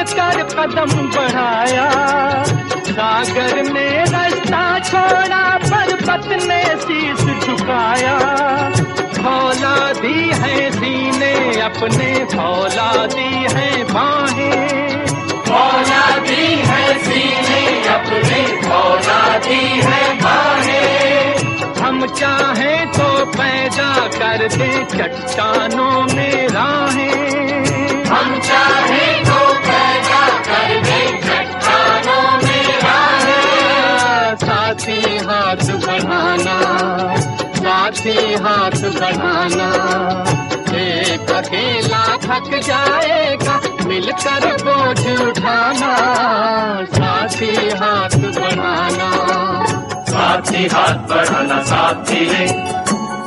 मिलकर कदम बढ़ाया। सागर ने रास्ता छोड़ा, पर्वत ने शीश झुकाया। फौला दी है सीने, अपने फौला दी है बाहें। फौला दी है सीने, अपने फौला दी है बाहें। हम चाहें तो पैदा कर दे चट्टानों में। बढ़ाना एक अकेला थक जाएगा मिलकर बोझ उठाना। साथी हाथ बढ़ाना। साथी हाथ बढ़ाना साथी रे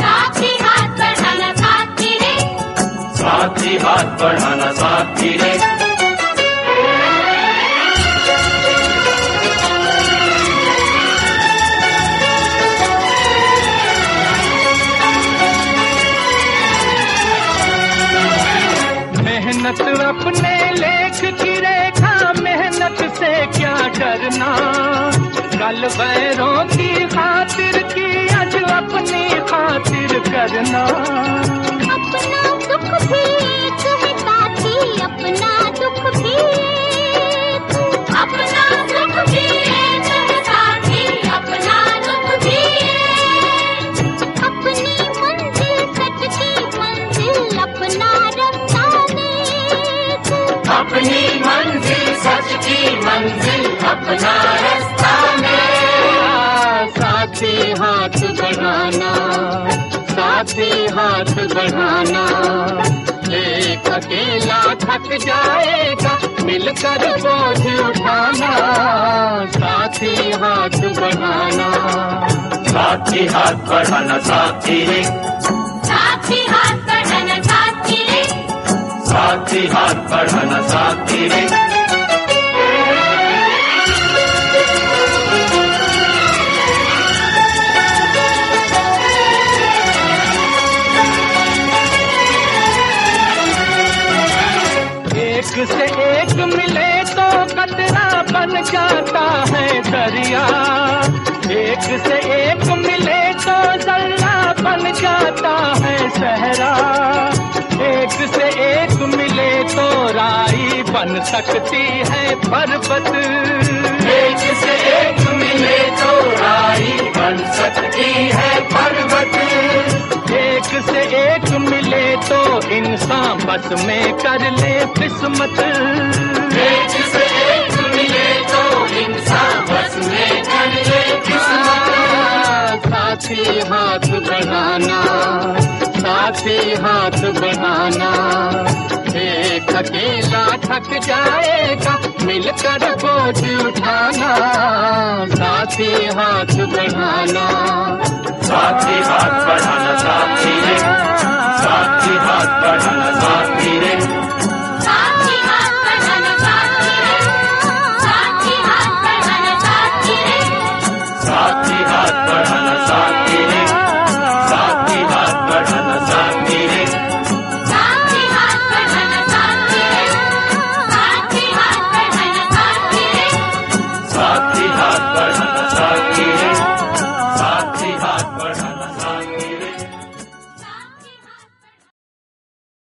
साथी हाथ बढ़ाना साथी रे साथी हाथ बढ़ाना साथी रे मेहनत अपने लेख की रेखा, मेहनत से क्या करना? कल बैरों की खातिर की, आज अपनी खातिर करना। साथी हाथ बढ़ाना। एक अकेला थक जाएगा मिलकर बोझ उठाना। साथी हाथ बढ़ाना। साथी हाथ बढ़ाना साथी। साथी हाथ बढ़ाना साथी। साथी हाथ बढ़ाना साथी। बन जाता है दरिया। एक से एक मिले तो जल्ला बन जाता है सहरा। एक से एक मिले तो राई बन सकती है पर्वत। एक से एक मिले तो राई बन सकती है पर्वत। एक से एक मिले तो इंसान बस में कर ले किस्मत। एक साथी हाथ बढ़ाना, साथी हाथ बढ़ाना। एक अकेला थक जाएगा, मिलकर बोझ उठाना। साथी हाथ बढ़ाना। साथी हाथ बढ़ाना, साथी साथी हाथ बढ़ाना, साथी